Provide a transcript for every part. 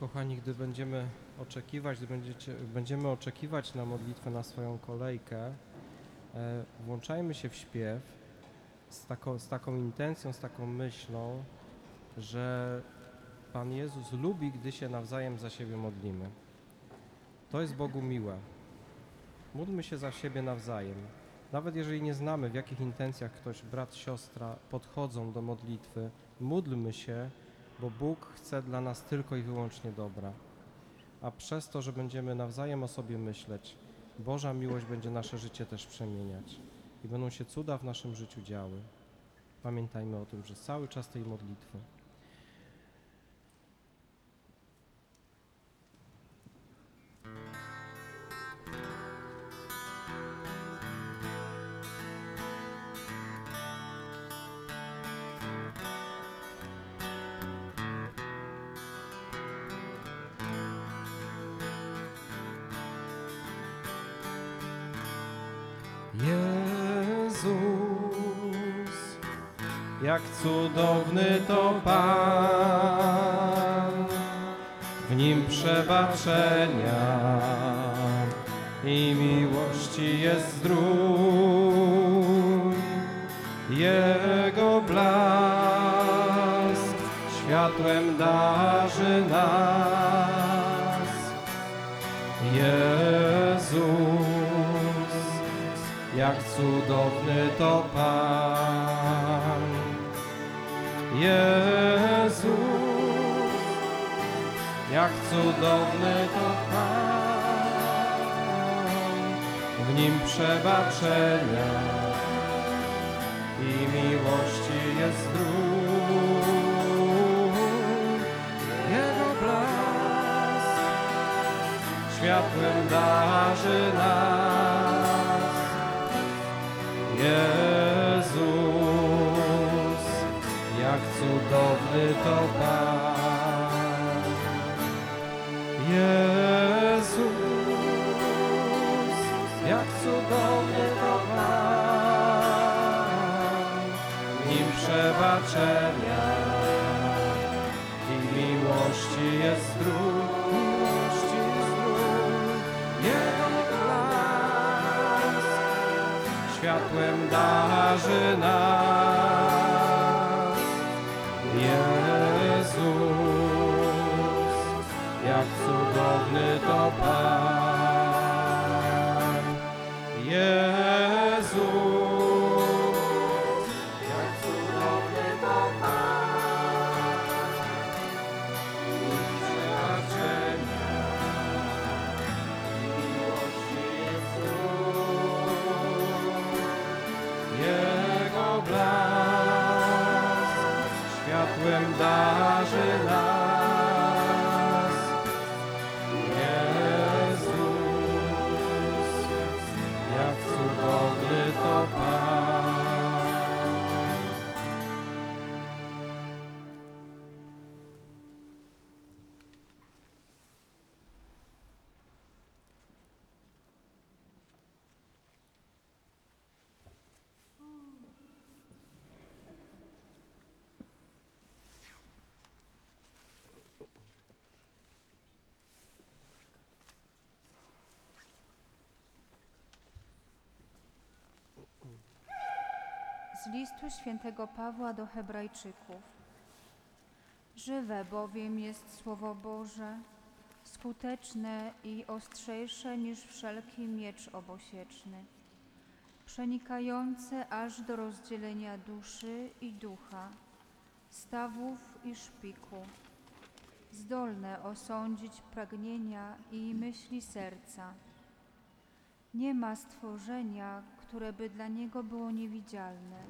Kochani, gdy będziemy oczekiwać, gdy będziecie, będziemy oczekiwać na modlitwę na swoją kolejkę, e, włączajmy się w śpiew z taką, z taką intencją, z taką myślą, że Pan Jezus lubi, gdy się nawzajem za siebie modlimy. To jest Bogu miłe. Módlmy się za siebie nawzajem. Nawet jeżeli nie znamy, w jakich intencjach ktoś, brat, siostra podchodzą do modlitwy, módlmy się, bo Bóg chce dla nas tylko i wyłącznie dobra. A przez to, że będziemy nawzajem o sobie myśleć, Boża miłość będzie nasze życie też przemieniać i będą się cuda w naszym życiu działy. Pamiętajmy o tym, że cały czas tej modlitwy. Jak cudowny to Pan, w Nim przebaczenia i miłości jest zdrój. Jego blask światłem darzy nas. Jezus, jak cudowny to Pan. Jezus, jak cudowny to Pan. W Nim przebaczenia i miłości jest zdrój. Jego blask światłem darzy nas. Jezus, cudowny to Pan. Jezus, jak cudowny to Pan. Nim przebaczenia i miłości jest blask światłem darzy nas. dem Dage. Listu świętego Pawła do Hebrajczyków. Żywe bowiem jest Słowo Boże, skuteczne i ostrzejsze niż wszelki miecz obosieczny, przenikające aż do rozdzielenia duszy i ducha, stawów i szpiku, zdolne osądzić pragnienia i myśli serca. Nie ma stworzenia, które by dla niego było niewidzialne.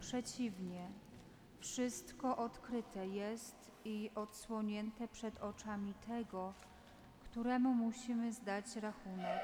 Przeciwnie, wszystko odkryte jest i odsłonięte przed oczami tego, któremu musimy zdać rachunek.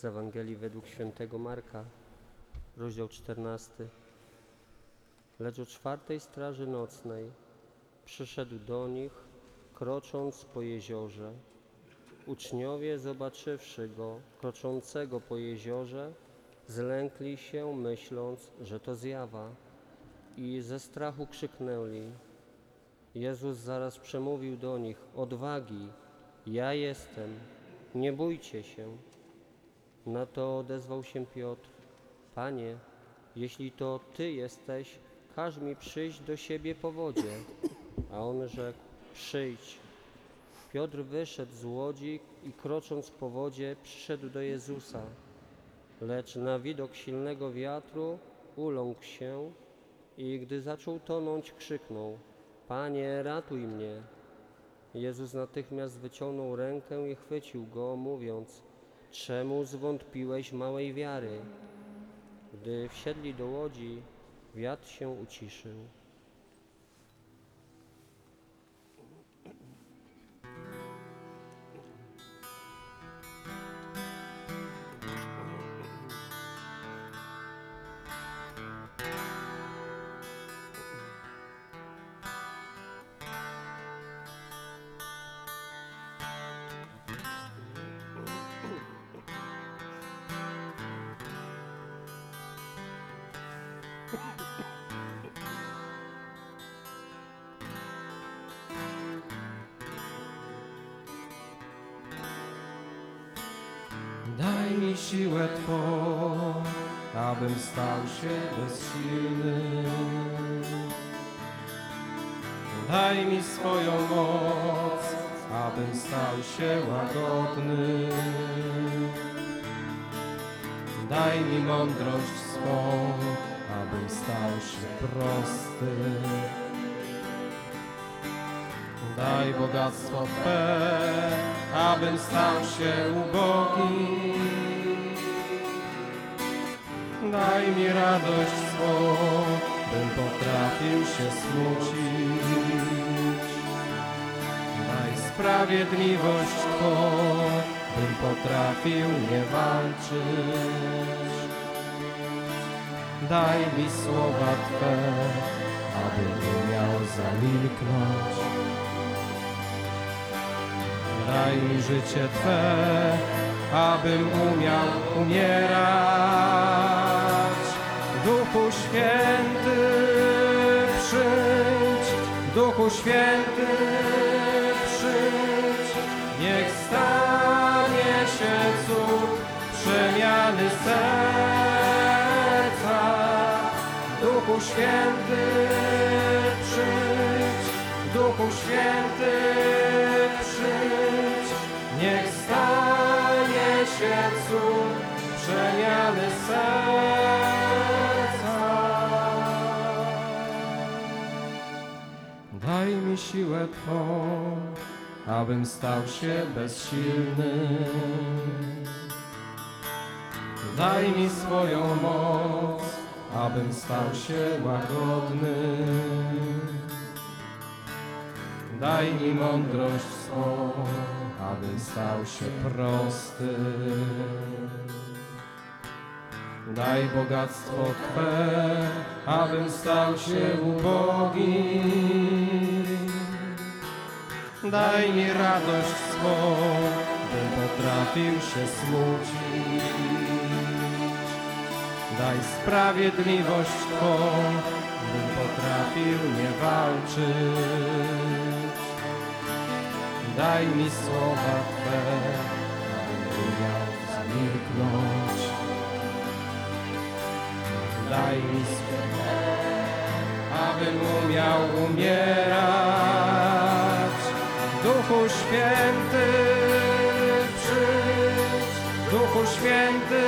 Z Ewangelii według świętego Marka, rozdział 14. Lecz o czwartej straży nocnej przyszedł do nich, krocząc po jeziorze. Uczniowie, zobaczywszy go, kroczącego po jeziorze, zlękli się, myśląc, że to zjawa, i ze strachu krzyknęli. Jezus zaraz przemówił do nich: Odwagi, ja jestem, nie bójcie się. Na to odezwał się Piotr: Panie, jeśli to Ty jesteś, każ mi przyjść do siebie po wodzie. A on rzekł: Przyjdź. Piotr wyszedł z łodzi i krocząc po wodzie przyszedł do Jezusa. Lecz na widok silnego wiatru uląkł się i gdy zaczął tonąć, krzyknął: Panie, ratuj mnie. Jezus natychmiast wyciągnął rękę i chwycił go, mówiąc: Czemu zwątpiłeś małej wiary? Gdy wsiedli do łodzi, wiatr się uciszył. Siłę Twą, abym stał się bezsilny. Daj mi swoją moc, abym stał się łagodny. Daj mi mądrość swą, abym stał się prosty. Daj bogactwo Twe, abym stał się ubogi. Daj mi radość swą, bym potrafił się smucić. Daj sprawiedliwość Twą, bym potrafił nie walczyć. Daj mi słowa Twe, abym umiał zamilknąć. Daj mi życie Twe, abym umiał umierać. Duchu Święty, przyjdź, Duchu Święty, przyjdź, niech stanie się cud przemiany serca. Duchu Święty, przyjdź, Duchu Święty, przyjdź, niech stanie się cud przemiany serca. Mi siłę Twą, abym stał się bezsilny. Daj mi swoją moc, abym stał się łagodny. Daj mi mądrość swą, abym stał się prosty. Daj bogactwo Twe, abym stał się ubogi. Daj mi radość swą, bym potrafił się smucić. Daj sprawiedliwość Twą, bym potrafił nie walczyć. Daj mi słowa Twe, abym umiał zamilknąć. Daj mi słowa, abym umiał umierać. Duchu Święty, przyjdź, Duchu Święty,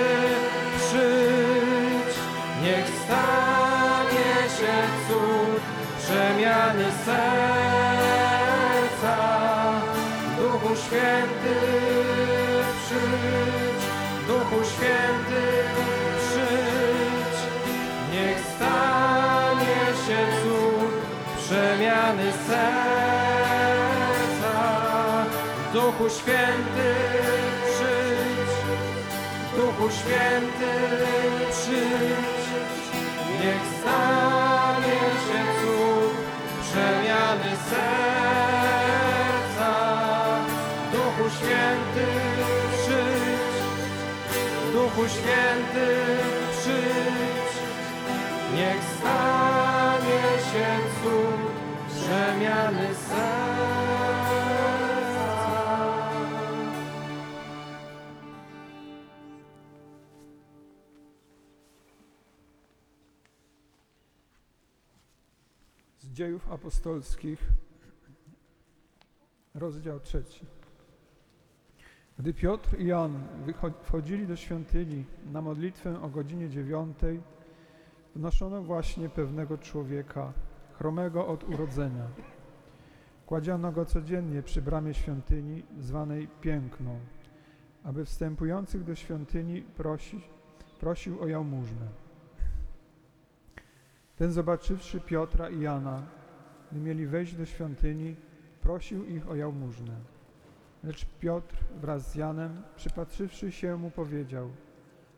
przyjdź, niech stanie się cud przemiany serca. Duchu Święty, przyjdź, Duchu Święty, przyjdź, niech stanie się cud przemiany serca. Duchu Święty, przyjdź, Duchu Święty, przyjdź, niech stanie się cud przemiany serca. Duchu Święty, przyjdź, Duchu Święty, przyjdź, niech stanie się cud przemiany serca. Dziejów apostolskich, rozdział trzeci. Gdy Piotr i Jan wchodzili do świątyni na modlitwę o godzinie dziewiątej, wnoszono właśnie pewnego człowieka, chromego od urodzenia. Kładziono go codziennie przy bramie świątyni, zwanej Piękną, aby wstępujących do świątyni prosi, prosił o jałmużnę. Ten zobaczywszy Piotra i Jana, gdy mieli wejść do świątyni, prosił ich o jałmużnę. Lecz Piotr wraz z Janem, przypatrzywszy się mu, powiedział: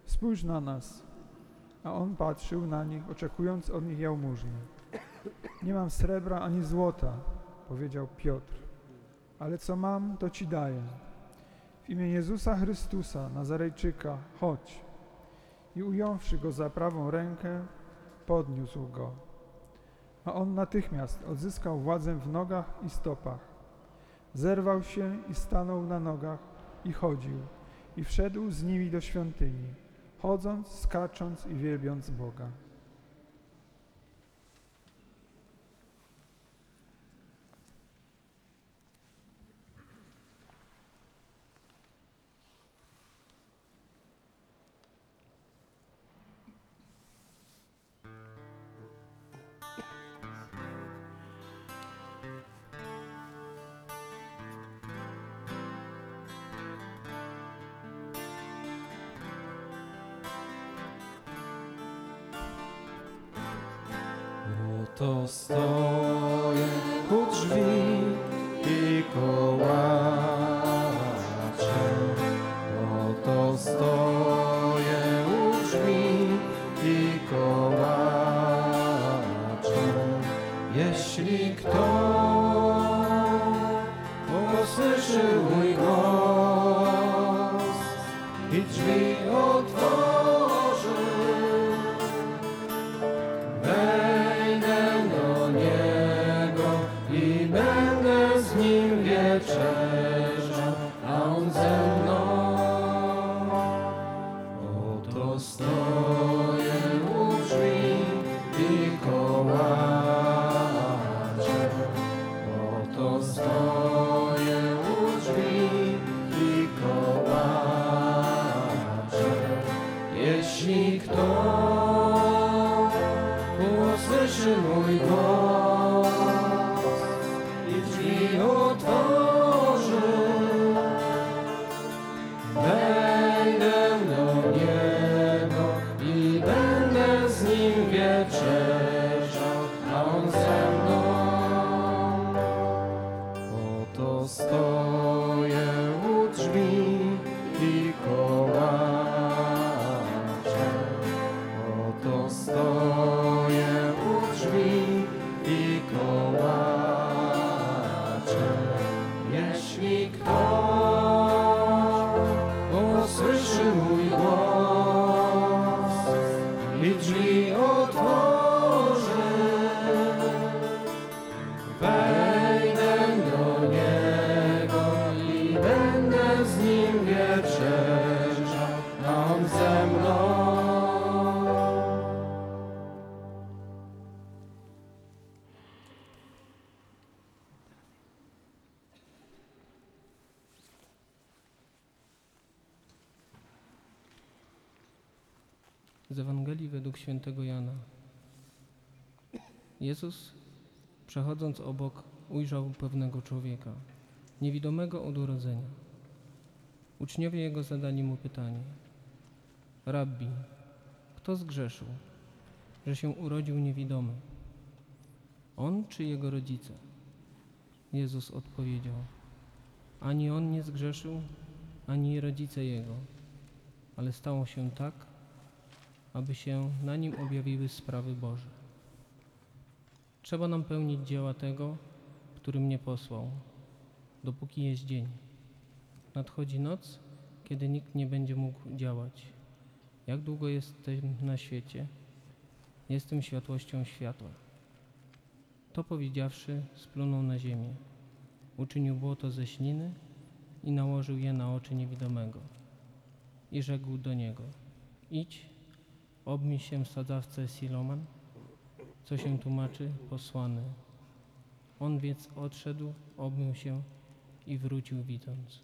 Spójrz na nas. A on patrzył na nich, oczekując od nich jałmużny. Nie mam srebra ani złota, powiedział Piotr, ale co mam, to ci daję. W imię Jezusa Chrystusa, Nazarejczyka, chodź. I ująwszy go za prawą rękę, podniósł go. A on natychmiast odzyskał władzę w nogach i stopach. Zerwał się i stanął na nogach i chodził, i wszedł z nimi do świątyni, chodząc, skacząc i wielbiąc Boga. Oto stoję i drzwi otworzy, według świętego Jana. Jezus, przechodząc obok, ujrzał pewnego człowieka, niewidomego od urodzenia. Uczniowie jego zadali mu pytanie: Rabbi, kto zgrzeszył, że się urodził niewidomy? On czy jego rodzice? Jezus odpowiedział: Ani on nie zgrzeszył, ani rodzice jego, ale stało się tak, aby się na nim objawiły sprawy Boże. Trzeba nam pełnić dzieła tego, który mnie posłał, dopóki jest dzień. Nadchodzi noc, kiedy nikt nie będzie mógł działać. Jak długo jestem na świecie, jestem światłością światła. To powiedziawszy, splunął na ziemię. Uczynił błoto ze śliny i nałożył je na oczy niewidomego. I rzekł do niego: Idź, obmyj się sadzawce Siloman, co się tłumaczy posłany. On więc odszedł, obmył się i wrócił widząc.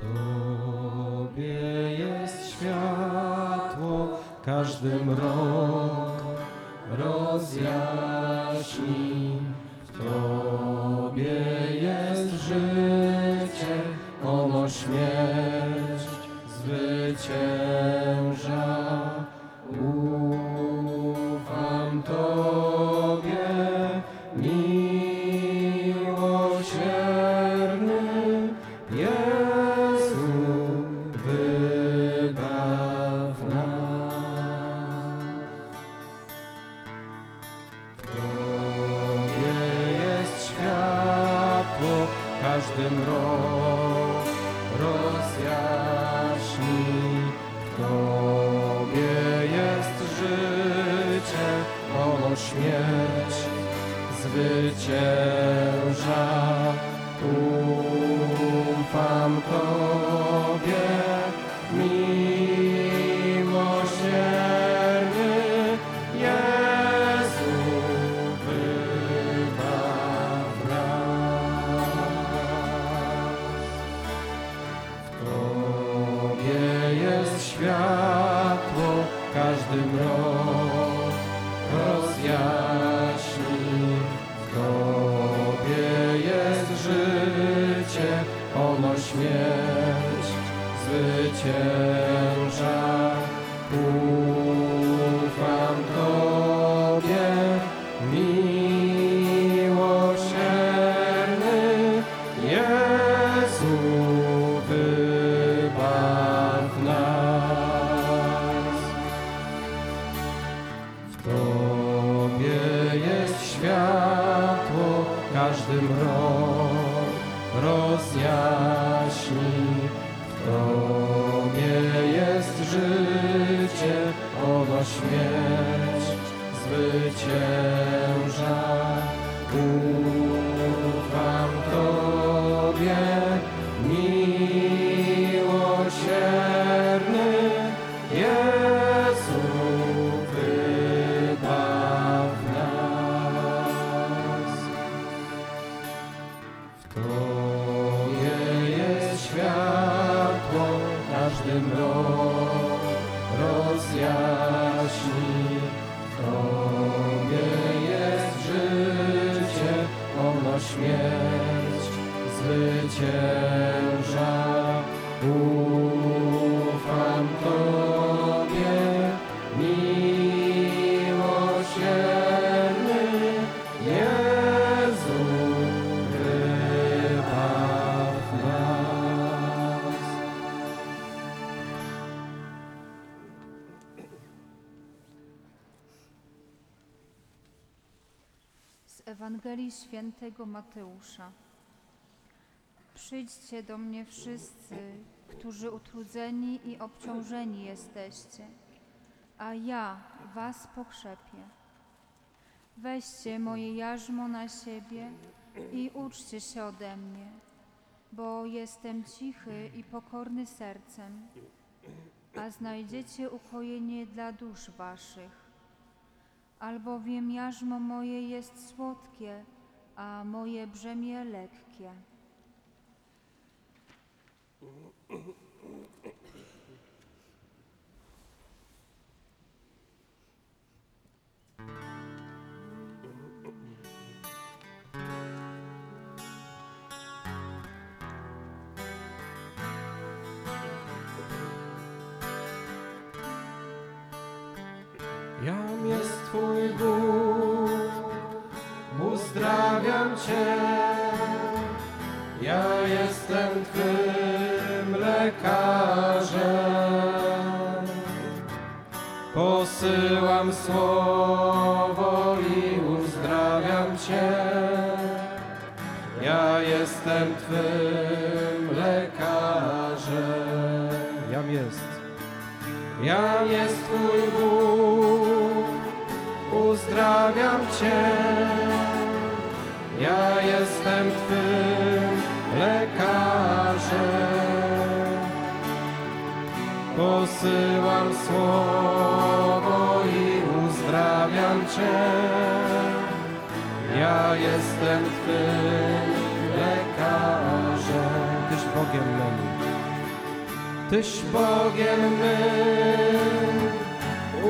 Tobie jest światło, każdy mrok rozjaśni. Śmierć zwycięża. Ufam Tobie, miłosierny każdy mrok rozjaśni. W Tobie jest życie, ono śmierć zwycięża. Ewangelii Świętego Mateusza. Przyjdźcie do mnie wszyscy, którzy utrudzeni i obciążeni jesteście, a ja was pokrzepię. Weźcie moje jarzmo na siebie i uczcie się ode mnie, bo jestem cichy i pokorny sercem, a znajdziecie ukojenie dla dusz waszych. Albowiem jarzmo moje jest słodkie, a moje brzemię lekkie. Jam jest Twój Bóg, uzdrawiam Cię. Ja jestem Twym lekarzem. Posyłam słowo i uzdrawiam Cię. Ja jestem Twym lekarzem. Jam jest. Jam jest Twój Bóg, uzdrawiam Cię. Ja jestem Twym lekarzem. Posyłam słowo i uzdrawiam Cię. Ja jestem Twym lekarzem. Tyś Bogiem mym. Tyś Bogiem mym,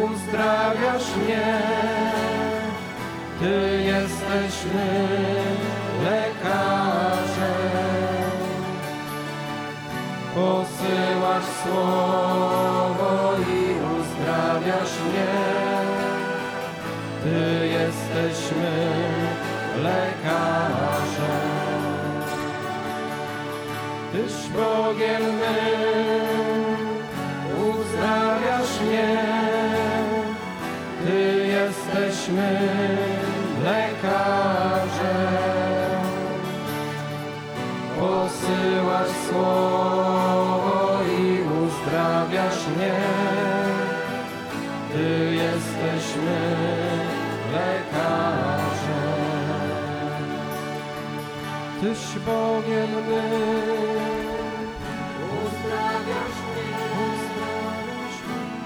uzdrawiasz mnie. Ty jesteś mym lekarzem. Posyłasz słowo i uzdrawiasz mnie. Ty jesteś mym lekarzem. Tyś Bogiem mym, uzdrawiasz mnie. Ty jesteś mym Posyłasz słowo i uzdrawiasz mnie. Ty jesteś mym lekarzem. Tyś Bogiem mym, uzdrawiasz mnie.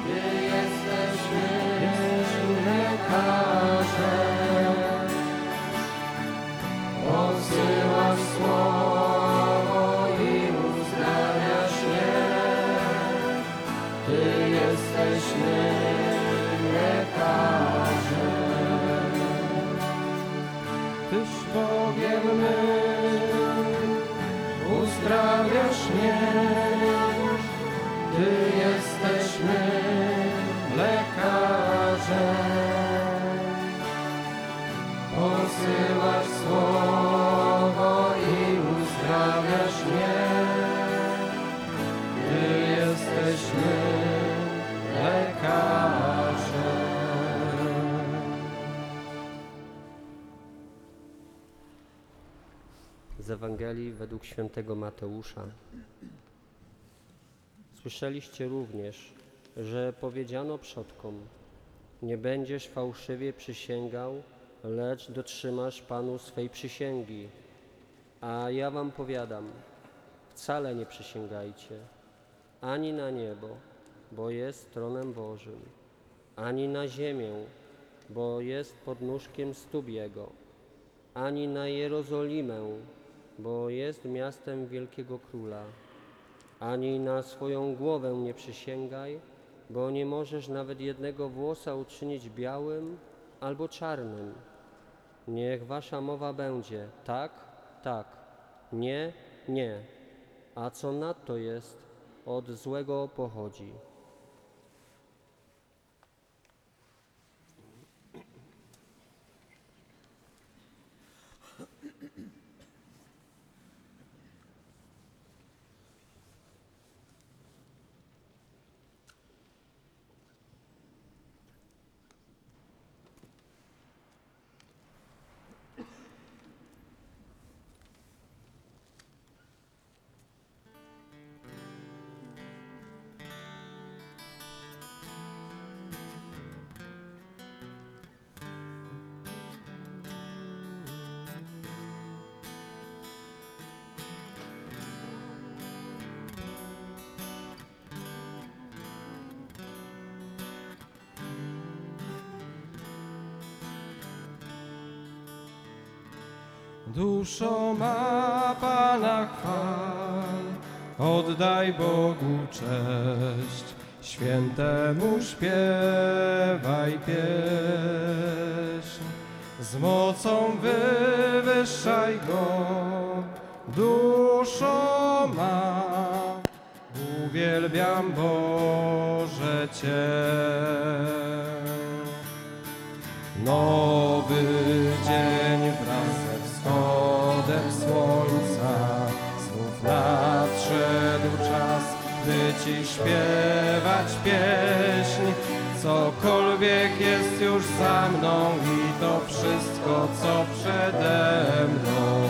Ty jesteś mym lekarzem. Posyłasz słowo Ewangelii według świętego Mateusza. Słyszeliście również, że powiedziano przodkom: Nie będziesz fałszywie przysięgał, lecz dotrzymasz Panu swej przysięgi. A ja wam powiadam: wcale nie przysięgajcie, ani na niebo, bo jest tronem Bożym, ani na ziemię, bo jest podnóżkiem stóp Jego, ani na Jerozolimę, bo jest miastem wielkiego króla. Ani na swoją głowę nie przysięgaj, bo nie możesz nawet jednego włosa uczynić białym albo czarnym. Niech wasza mowa będzie tak, tak, nie, nie, a co nadto jest, od złego pochodzi. Duszo ma Pana chwal, oddaj Bogu cześć, świętemu śpiewaj pieśń. Z mocą wywyższaj Go, duszo ma, uwielbiam Boże Cię. Nowy Ci śpiewać pieśń Cokolwiek jest już za mną i to wszystko, co przede mną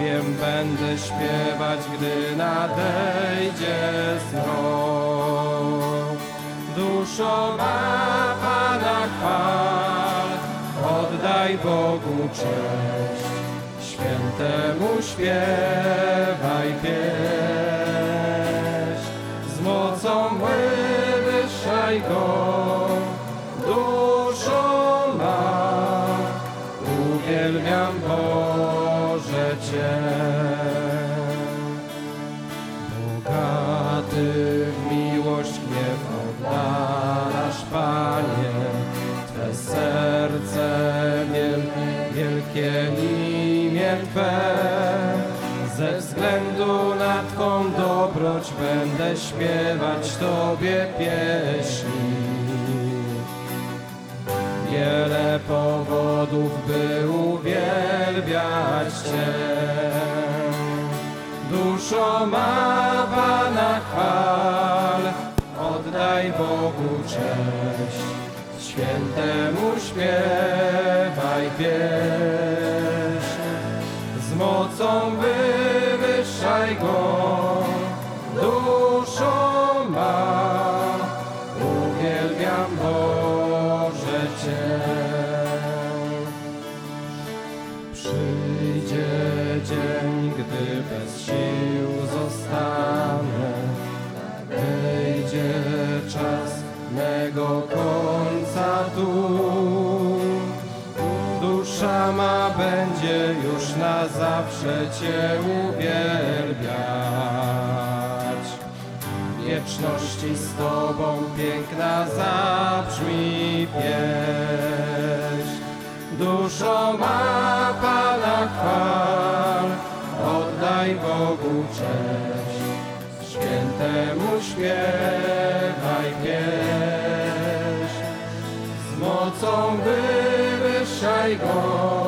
Wiem, będę śpiewać, gdy nadejdzie zmrok. Duszo ma Pana chwal, oddaj Bogu cześć. Świętemu śpiewaj pieśń, będę śpiewać Tobie pieśni. Wiele powodów, by uwielbiać Cię. Duszo ma Pana chwal, oddaj Bogu cześć. Świętemu śpiewaj pieśń, z mocą wywyższaj Go. Przyjdzie dzień, gdy bez sił zostanę, nadejdzie czas mego końca tu. Dusza ma będzie już na zawsze Cię uwielbiać. Wieczności z Tobą piękna zabrzmi pieśń. Duszo ma chwal, oddaj Bogu cześć. Świętemu śpiewaj pieśń, z mocą wywyższaj Go.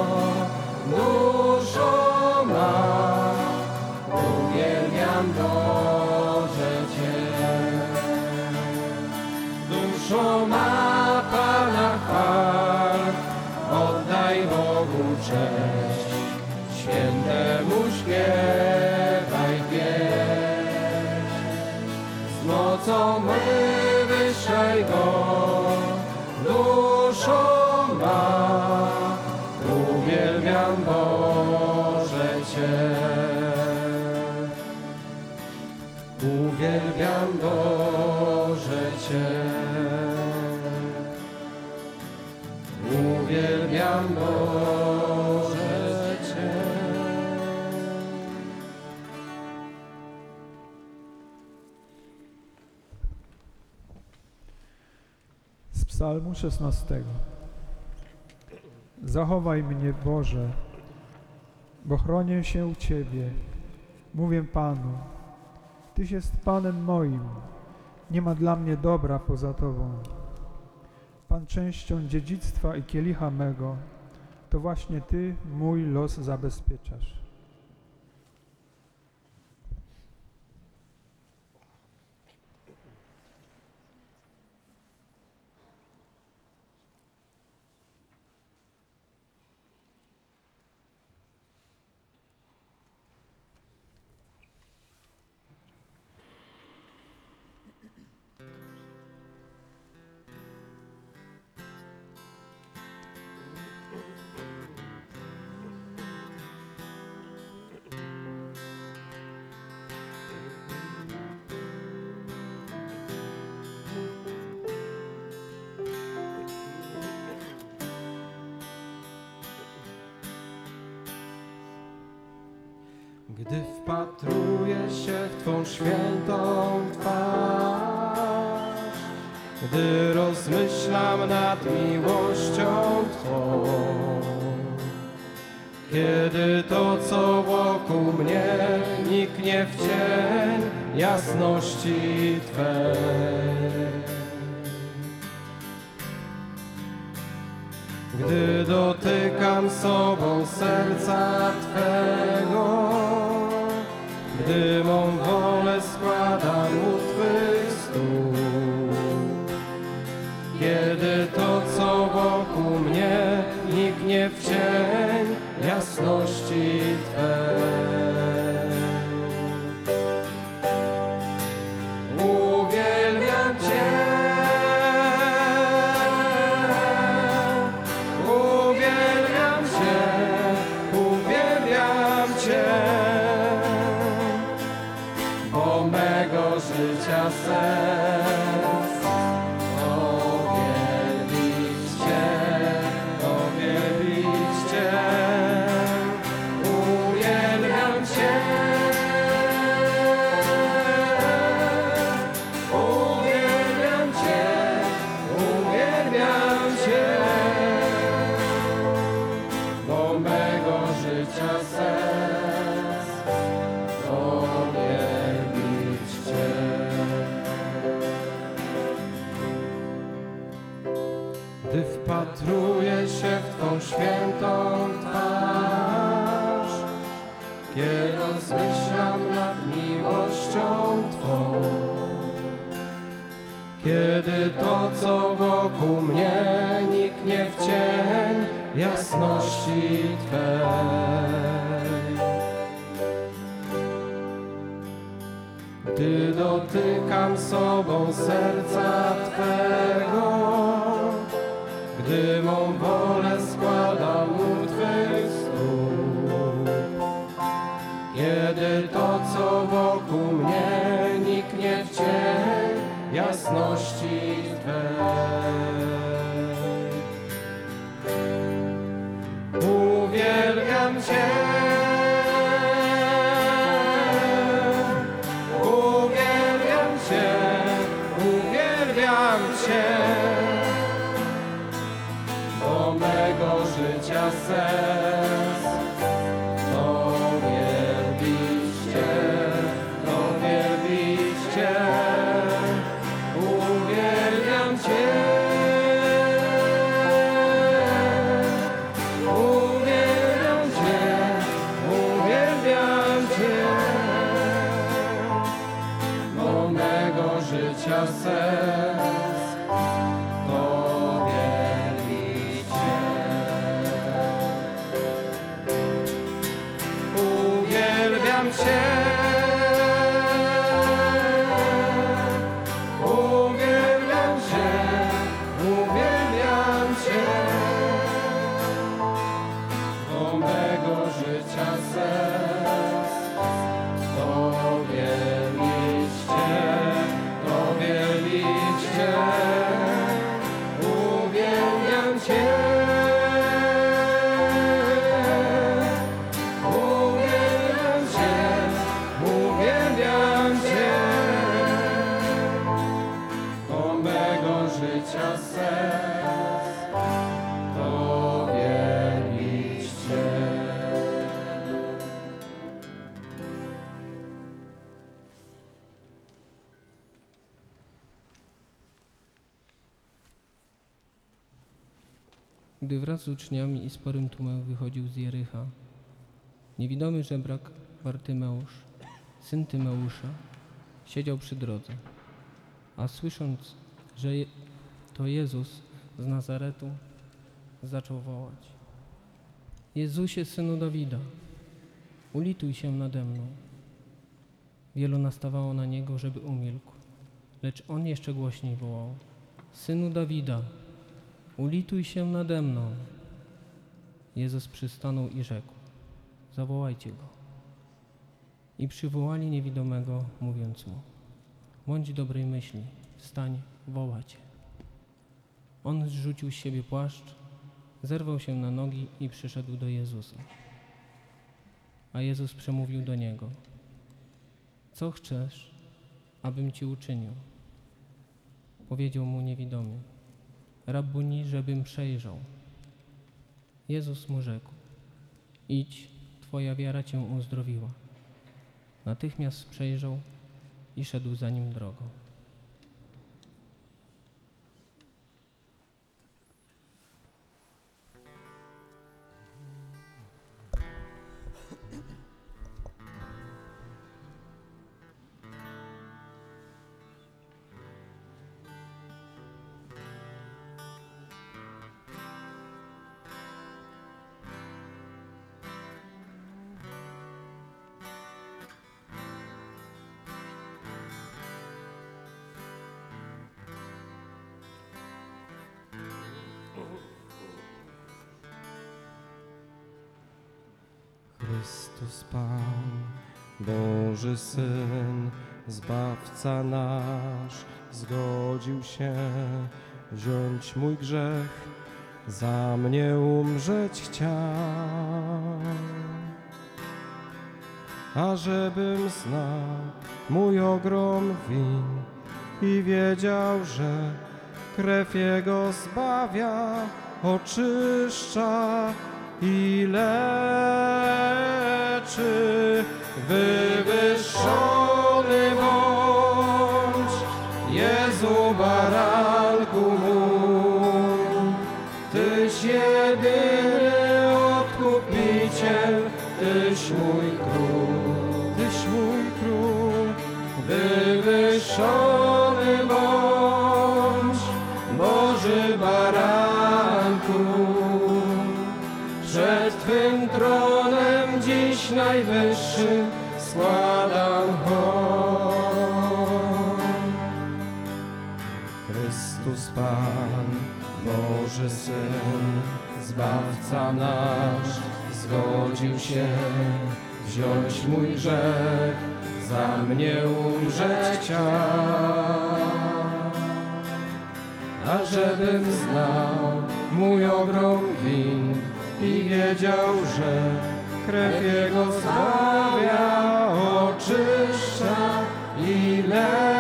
Psalmu 16. Zachowaj mnie, Boże, bo chronię się u Ciebie. Mówię Panu, Tyś jest Panem moim, nie ma dla mnie dobra poza Tobą. Pan częścią dziedzictwa i kielicha mego, to właśnie Ty mój los zabezpieczasz. Świętą twarz, gdy rozmyślam nad miłością Twą, kiedy to, co wokół mnie niknie w cień jasności Twej. Gdy dotykam sobą serca Twego, gdy mą sobą serca Twego, mego życia sens to. Gdy wraz z uczniami i sporym tłumem wychodził z Jericha, niewidomy żebrak Bartymeusz, syn Tymeusza, siedział przy drodze, a słysząc, że to Jezus z Nazaretu, zaczął wołać: Jezusie, synu Dawida, ulituj się nade mną. Wielu nastawało na niego, żeby umilkł, lecz on jeszcze głośniej wołał: Synu Dawida, ulituj się nade mną. Jezus przystanął i rzekł: Zawołajcie go. I przywołali niewidomego, mówiąc mu: Bądź dobrej myśli, wstań, woła cię. On zrzucił z siebie płaszcz, zerwał się na nogi i przyszedł do Jezusa. A Jezus przemówił do niego: Co chcesz, abym ci uczynił? Powiedział mu niewidomy: Rabbuni, żebym przejrzał. Jezus mu rzekł: Idź, twoja wiara cię uzdrowiła. Natychmiast przejrzał i szedł za nim drogą. Chrystus Pan, Boży Syn, Zbawca nasz, zgodził się wziąć mój grzech, za mnie umrzeć chciał. Ażebym znał mój ogrom win i wiedział, że krew Jego zbawia, oczyszcza i leczy. Wywyższony Boży Syn, Zbawca nasz, zgodził się wziąć mój grzech, za mnie umrzeć chciał. Ażebym znał mój ogrom win i wiedział, że krew Jego zbawia, oczyszcza i leczy.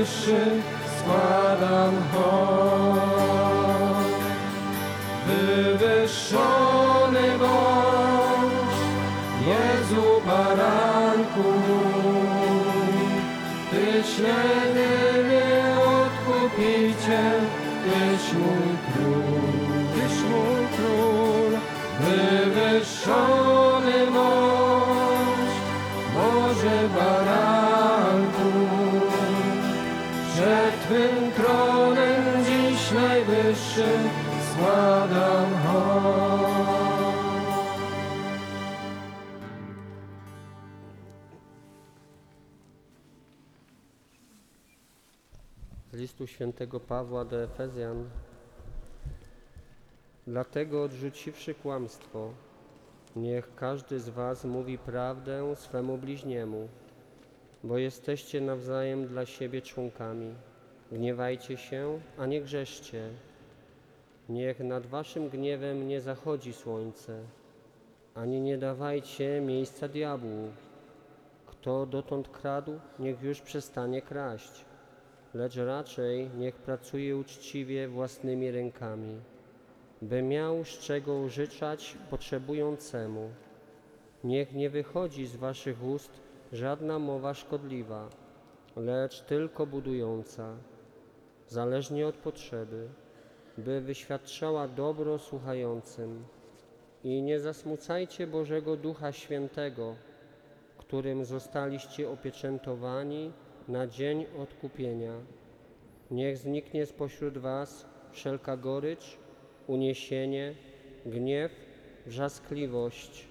Najwyższy składam hołd. Wywyższony bądź, Jezu baranku Tyś składam. Z listu świętego Pawła do Efezjan. Dlatego odrzuciwszy kłamstwo, niech każdy z was mówi prawdę swemu bliźniemu, bo jesteście nawzajem dla siebie członkami. Gniewajcie się, a nie grzeszcie. Niech nad waszym gniewem nie zachodzi słońce, ani nie dawajcie miejsca diabłu. Kto dotąd kradł, niech już przestanie kraść lecz raczej niech pracuje uczciwie własnymi rękami, by miał z czego użyczać potrzebującemu. Niech nie wychodzi z waszych ust żadna mowa szkodliwa, lecz tylko budująca, zależnie od potrzeby, by wyświadczała dobro słuchającym. I nie zasmucajcie Bożego Ducha Świętego, którym zostaliście opieczętowani na dzień odkupienia. Niech zniknie spośród was wszelka gorycz, uniesienie, gniew, wrzaskliwość,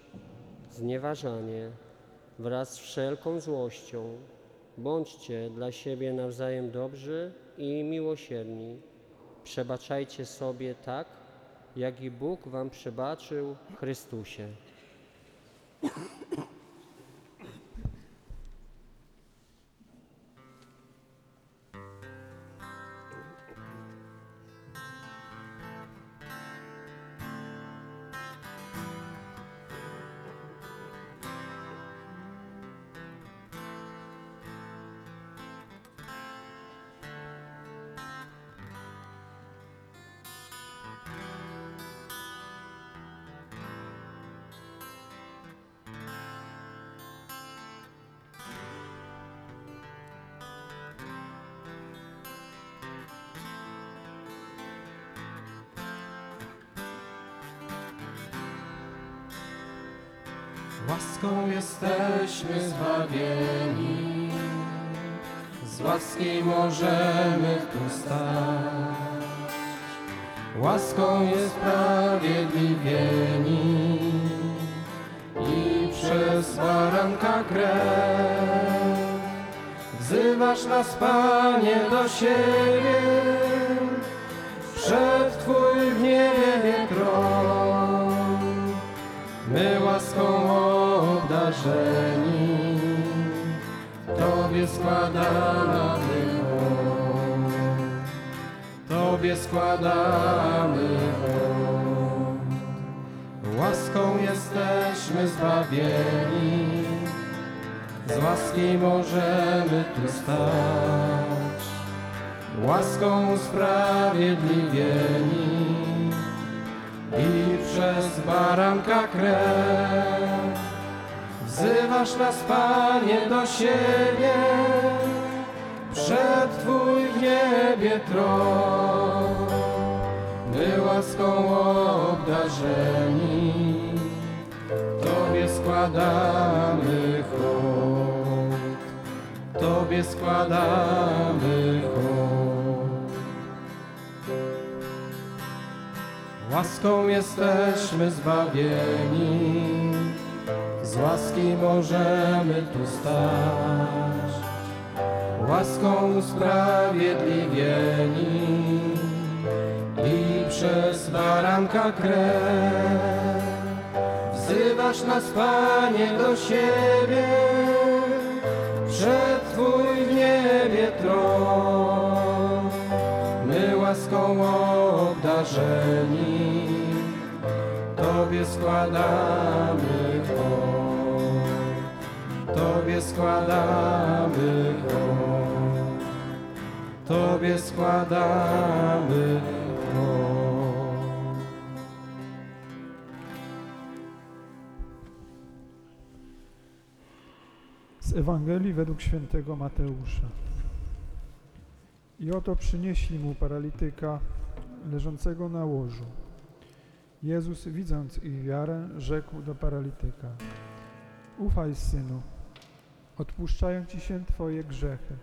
znieważanie wraz z wszelką złością. Bądźcie dla siebie nawzajem dobrzy i miłosierni. Przebaczajcie sobie tak, jak i Bóg wam przebaczył w Chrystusie. Łaską jesteśmy zbawieni, z łaski możemy tu stać. Łaską jest sprawiedliwieni i przez baranka krew. Wzywasz nas, Panie, do siebie, składamy hołd. Tobie składamy hołd. Łaską jesteśmy zbawieni, z łaski możemy tu stać. Łaską usprawiedliwieni, i przez baranka krew. Wzywasz nas, Panie, do siebie, przed Twój w niebie tron. My łaską obdarzeni, Tobie składamy hołd, Tobie składamy hołd. Łaską jesteśmy zbawieni, łaski możemy tu stać. Łaską usprawiedliwieni i przez baranka krew. Wzywasz nas, Panie, do siebie, przed Twój w niebie tron. My łaską obdarzeni, Tobie składamy. Tobie składamy hołd. Tobie składamy hołd. Z Ewangelii według świętego Mateusza. I oto przynieśli mu paralityka leżącego na łożu. Jezus, widząc ich wiarę, rzekł do paralityka: Ufaj, synu, odpuszczają ci się twoje grzechy.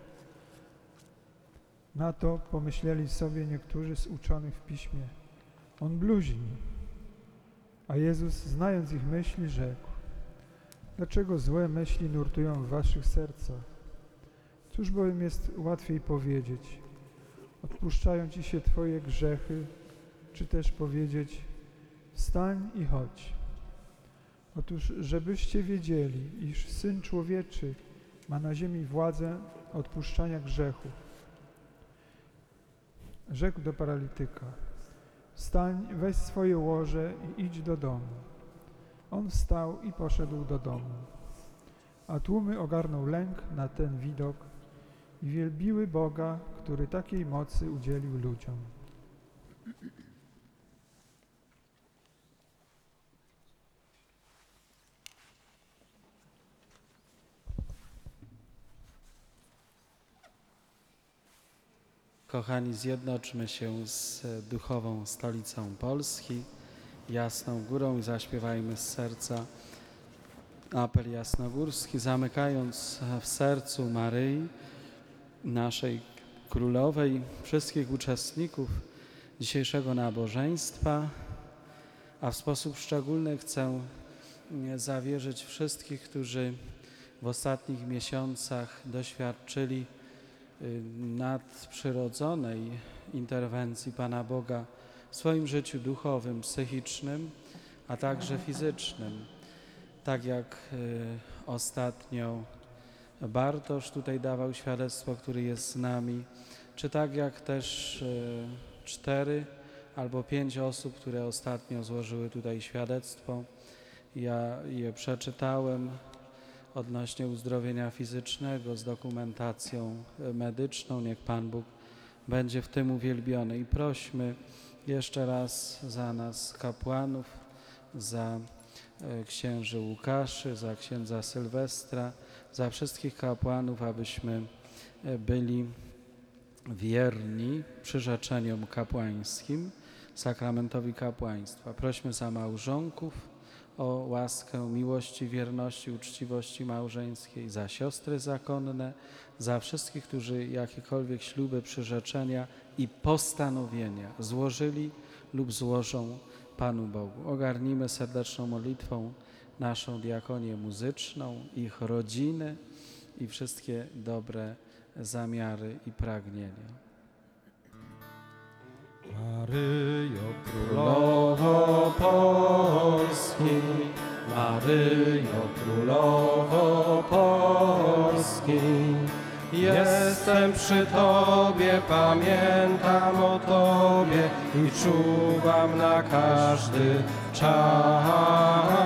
Na to pomyśleli sobie niektórzy z uczonych w piśmie: On bluźni. A Jezus, znając ich myśli, rzekł: Dlaczego złe myśli nurtują w waszych sercach? Cóż bowiem jest łatwiej powiedzieć? Odpuszczają ci się twoje grzechy, czy też powiedzieć: Wstań i chodź. Otóż, żebyście wiedzieli, iż Syn Człowieczy ma na ziemi władzę odpuszczania grzechów. Rzekł do paralityka: Wstań, weź swoje łoże i idź do domu. On wstał i poszedł do domu. A tłumy ogarnął lęk na ten widok i wielbiły Boga, który takiej mocy udzielił ludziom. Kochani, zjednoczmy się z duchową stolicą Polski, Jasną Górą i zaśpiewajmy z serca apel jasnogórski, zamykając w sercu Maryi, naszej królowej, wszystkich uczestników dzisiejszego nabożeństwa, a w sposób szczególny chcę zawierzyć wszystkich, którzy w ostatnich miesiącach doświadczyli nadprzyrodzonej interwencji Pana Boga w swoim życiu duchowym, psychicznym, a także fizycznym. Tak jak y, ostatnio Bartosz tutaj dawał świadectwo, który jest z nami, czy tak jak też y, cztery albo pięć osób, które ostatnio złożyły tutaj świadectwo. Ja je przeczytałem odnośnie uzdrowienia fizycznego z dokumentacją e, medyczną. Niech Pan Bóg będzie w tym uwielbiony. I prośmy jeszcze raz za nas kapłanów, za e, księży Łukaszy, za księdza Sylwestra, za wszystkich kapłanów, abyśmy e, byli wierni przyrzeczeniom kapłańskim, sakramentowi kapłaństwa. Prośmy za małżonków o łaskę miłości, wierności, uczciwości małżeńskiej, za siostry zakonne, za wszystkich, którzy jakiekolwiek śluby, przyrzeczenia i postanowienia złożyli lub złożą Panu Bogu. Ogarnijmy serdeczną modlitwą naszą diakonię muzyczną, ich rodziny i wszystkie dobre zamiary i pragnienia. Maryjo Królowo Polski, Maryjo Królowo Polski, jestem przy Tobie, pamiętam o Tobie i czuwam na każdy czas.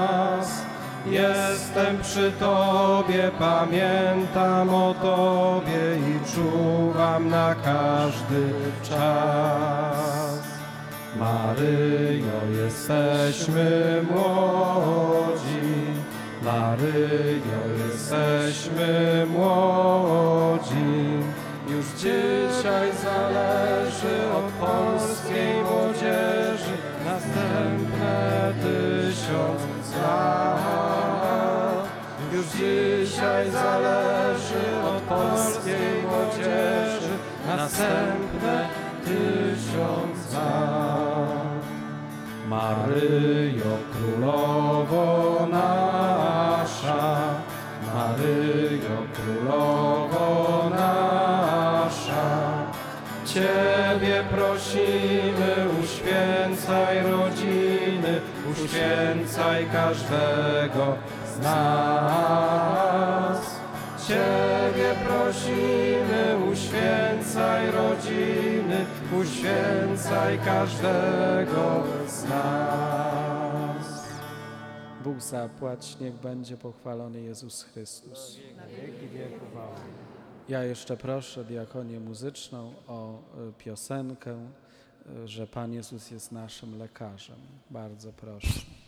Jestem przy Tobie, pamiętam o Tobie i czuwam na każdy czas. Maryjo, jesteśmy młodzi, Maryjo, jesteśmy młodzi. Już dzisiaj zależy od polskiej młodzieży następne tysiąc lat. Już dzisiaj zależy od polskiej młodzieży następne tysiąc lat. Maryjo Królowo nasza, Maryjo Królowo nasza, Ciebie prosimy, uświęcaj rodziny, uświęcaj każdego z nas. Ciebie prosimy, uświęcaj rodziny, uświęcaj każdego z nas. Bóg zapłać, niech będzie pochwalony Jezus Chrystus. Ja jeszcze proszę diakonię muzyczną o y, piosenkę, y, że Pan Jezus jest naszym lekarzem. Bardzo proszę.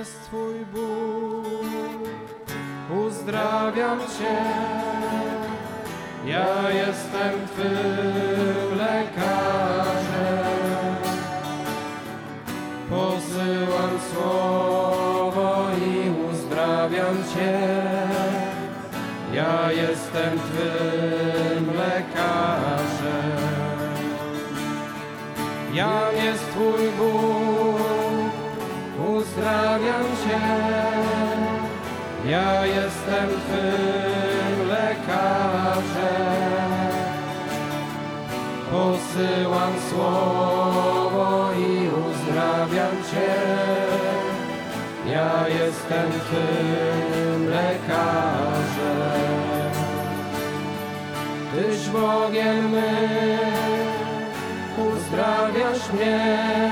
Jest Twój Bóg, uzdrawiam Cię. Ja jestem Twym lekarzem. Posyłam słowo i uzdrawiam Cię. Ja jestem Twym lekarzem. Jam jest Twój Ja jestem Twym lekarzem. Posyłam słowo i uzdrawiam Cię. Ja jestem Twym lekarzem. Tyś Bogiem mym, uzdrawiasz mnie,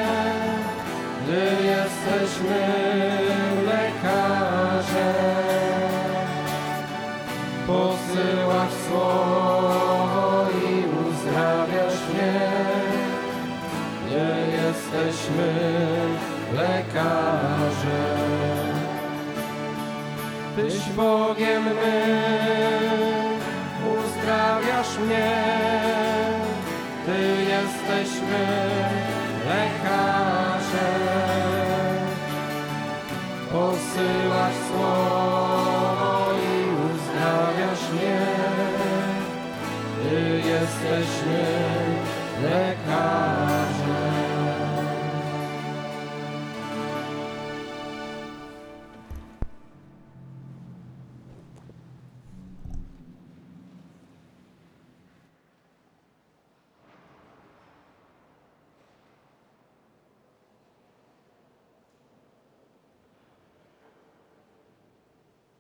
lekarze. Tyś Bogiem mym, uzdrawiasz mnie, Ty jesteś mym lekarzem. Posyłasz słowo i uzdrawiasz mnie, Ty jesteś mym lekarzem.